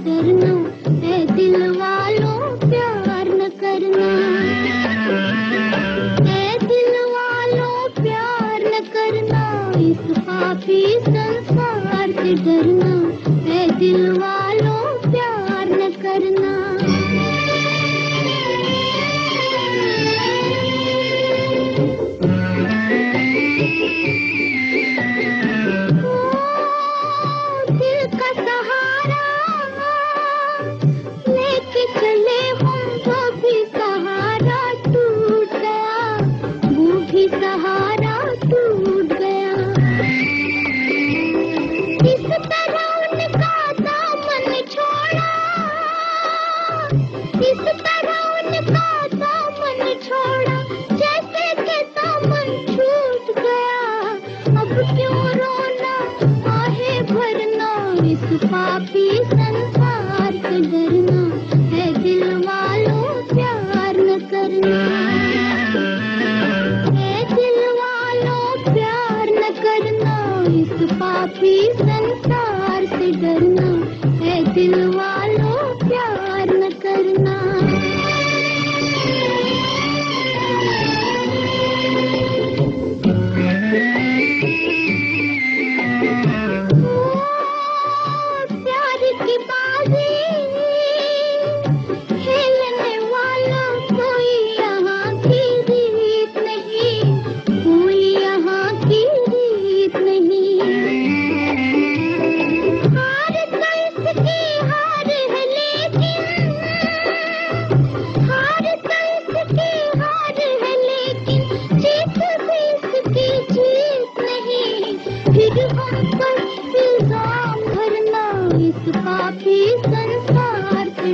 करना है दिल वालों प्यार न करना। दिल वालों प्यार न करना, इस पापी संसार से डरना। है दिल वालों प्यार न करना। इस पापी संसार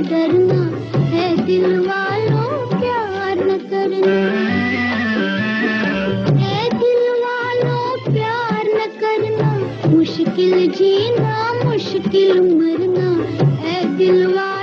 करना है दिल वालों प्यार न करना। है दिल वालों प्यार न करना। मुश्किल जीना, मुश्किल मरना। है दिल वालों